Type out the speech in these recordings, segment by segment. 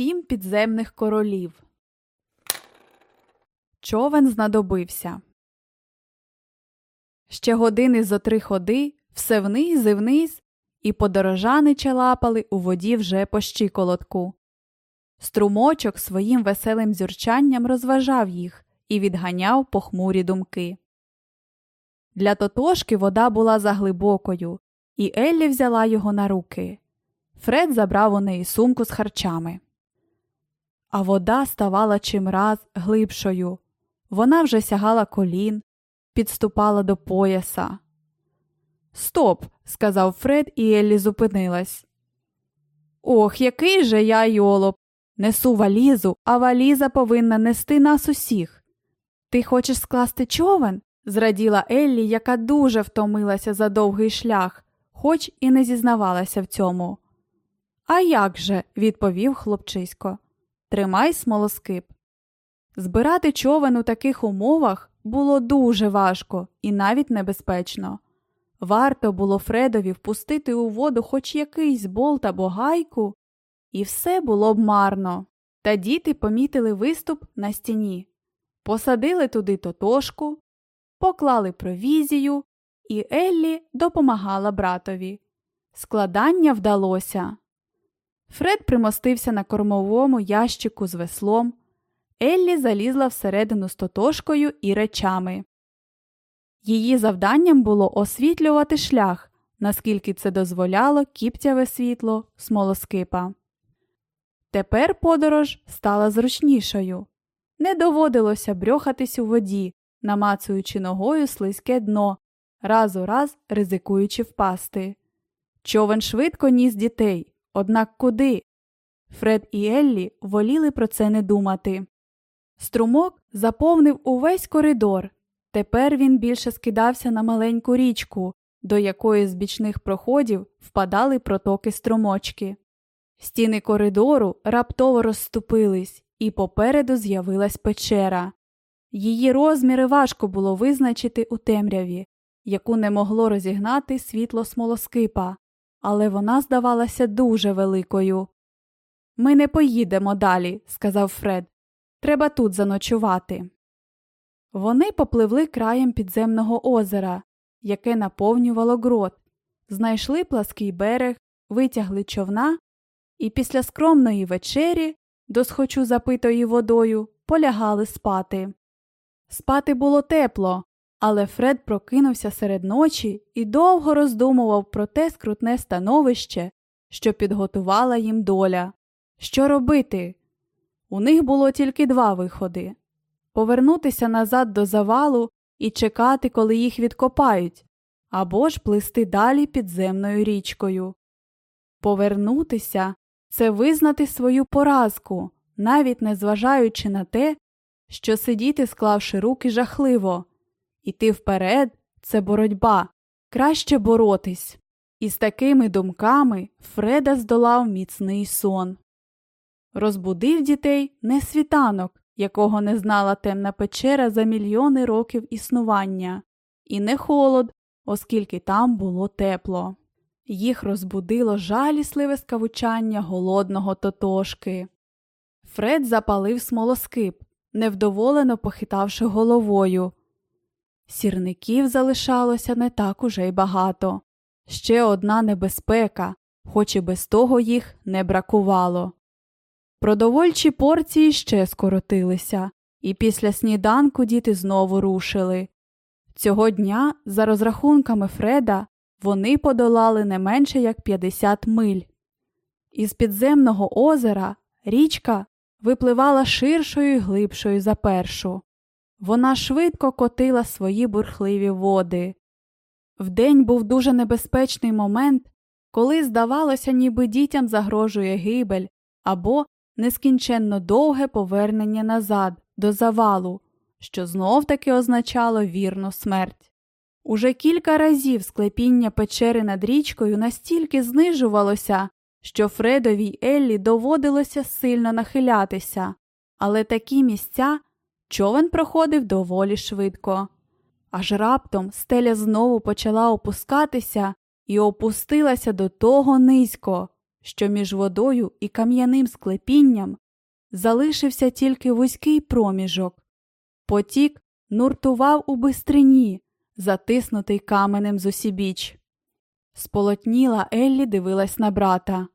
сім підземних королів. Човен знадобився. Ще години зо три ходи, все вниз і вниз, і подорожани чалапали у воді вже по щиколотку. Струмочок своїм веселим зюрчанням розважав їх і відганяв похмурі думки. Для тотошки вода була заглибокою, і Еллі взяла його на руки. Фред забрав у неї сумку з харчами. А вода ставала чимраз глибшою. Вона вже сягала колін, підступала до пояса. Стоп, сказав Фред, і Еллі зупинилась. Ох, який же я йолоп. Несу валізу, а валіза повинна нести нас усіх. Ти хочеш скласти човен? зраділа Еллі, яка дуже втомилася за довгий шлях, хоч і не зізнавалася в цьому. А як же, відповів хлопчисько. Тримай смолоскип. Збирати човен у таких умовах було дуже важко і навіть небезпечно. Варто було Фредові впустити у воду хоч якийсь болт або гайку, і все було б марно. Та діти помітили виступ на стіні, посадили туди тотошку, поклали провізію, і Еллі допомагала братові. Складання вдалося. Фред примостився на кормовому ящику з веслом. Еллі залізла всередину з тотошкою і речами. Її завданням було освітлювати шлях, наскільки це дозволяло кіптяве світло смолоскипа. Тепер подорож стала зручнішою. Не доводилося брьохатись у воді, намацуючи ногою слизьке дно, раз у раз ризикуючи впасти. Човен швидко ніс дітей, однак куди? Фред і Еллі воліли про це не думати. Струмок заповнив увесь коридор. Тепер він більше скидався на маленьку річку, до якої з бічних проходів впадали протоки струмочки. Стіни коридору раптово розступились, і попереду з'явилась печера. Її розміри важко було визначити у темряві, яку не могло розігнати світло смолоскипа, але вона здавалася дуже великою. Ми не поїдемо далі, сказав Фред. Треба тут заночувати. Вони попливли краєм підземного озера, яке наповнювало грот, знайшли плаский берег, витягли човна і після скромної вечері, досхочу запитої водою, полягали спати. Спати було тепло, але Фред прокинувся серед ночі і довго роздумував про те скрутне становище, що підготувала їм доля. Що робити? У них було тільки два виходи повернутися назад до завалу і чекати, коли їх відкопають, або ж плисти далі підземною річкою. Повернутися це визнати свою поразку, навіть незважаючи на те, що сидіти, склавши руки, жахливо, іти вперед це боротьба, краще боротись. І з такими думками Фреда здолав міцний сон. Розбудив дітей не світанок, якого не знала темна печера за мільйони років існування, і не холод, оскільки там було тепло. Їх розбудило жалісливе скавучання голодного тотошки. Фред запалив смолоскип, невдоволено похитавши головою. Сірників залишалося не так уже й багато. Ще одна небезпека, хоч і без того їх не бракувало. Продовольчі порції ще скоротилися, і після сніданку діти знову рушили. Цього дня, за розрахунками Фреда, вони подолали не менше як 50 миль. Із підземного озера річка випливала ширшою і глибшою за першу. Вона швидко котила свої бурхливі води. Вдень був дуже небезпечний момент, коли, здавалося, ніби дітям загрожує гибель або нескінченно довге повернення назад до завалу, що знов таки означало вірну смерть. Уже кілька разів склепіння печери над річкою настільки знижувалося, що Фредові й Еллі доводилося сильно нахилятися, але такі місця човен проходив доволі швидко. Аж раптом стеля знову почала опускатися і опустилася до того низько, що між водою і кам'яним склепінням залишився тільки вузький проміжок. Потік нуртував у бистрині, затиснутий каменем з усібіч. Сполотніла Еллі дивилась на брата.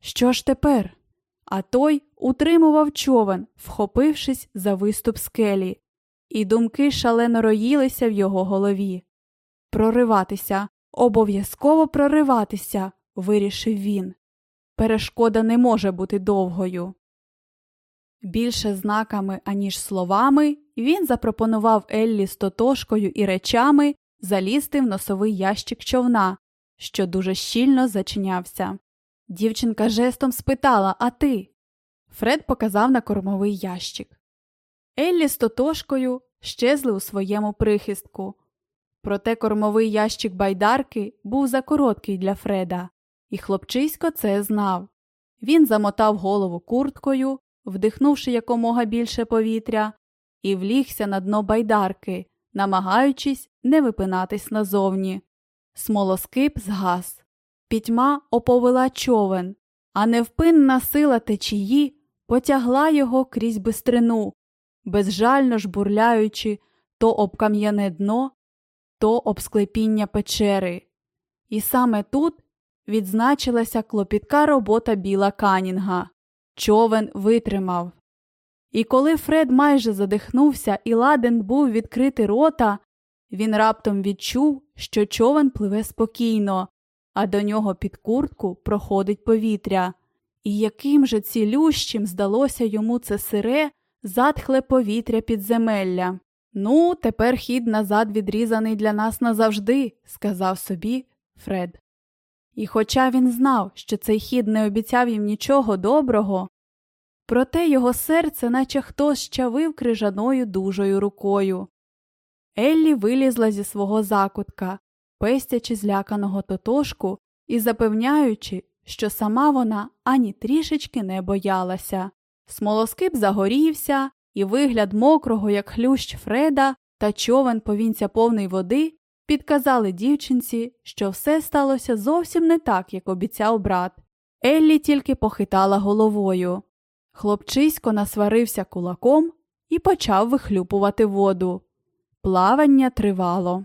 Що ж тепер? А той утримував човен, вхопившись за виступ скелі, і думки шалено роїлися в його голові. Прориватися, обов'язково прориватися, вирішив він. Перешкода не може бути довгою. Більше знаками, аніж словами, він запропонував Еллі з тотошкою і речами залізти в носовий ящик човна, що дуже щільно зачинявся. Дівчинка жестом спитала А ти? Фред показав на кормовий ящик. Еллі з тотошкою щезли у своєму прихистку. Проте кормовий ящик байдарки був закороткий для Фреда, і хлопчисько це знав. Він замотав голову курткою, вдихнувши якомога більше повітря, і влігся на дно байдарки, намагаючись не випинатись назовні. Смолоскип згас. Пітьма оповила човен, а невпинна сила течії потягла його крізь бистрину, безжально жбурляючи то об кам'яне дно, то об склепіння печери. І саме тут відзначилася клопітка робота біла Канінга. Човен витримав. І коли Фред майже задихнувся і ладен був відкрити рота, він раптом відчув, що човен пливе спокійно, а до нього під куртку проходить повітря. І яким же цілющим здалося йому це сире, затхле повітря підземелля. Ну, тепер хід назад відрізаний для нас назавжди, сказав собі Фред. І хоча він знав, що цей хід не обіцяв їм нічого доброго, проте його серце, наче хтось щавив крижаною дужою рукою. Еллі вилізла зі свого закутка, пестячи зляканого тотошку і запевняючи, що сама вона ані трішечки не боялася. Смолоскип загорівся, і вигляд мокрого, як хлющ Фреда, та човен повінця повний води підказали дівчинці, що все сталося зовсім не так, як обіцяв брат. Еллі тільки похитала головою. Хлопчисько насварився кулаком і почав вихлюпувати воду. Плавання тривало.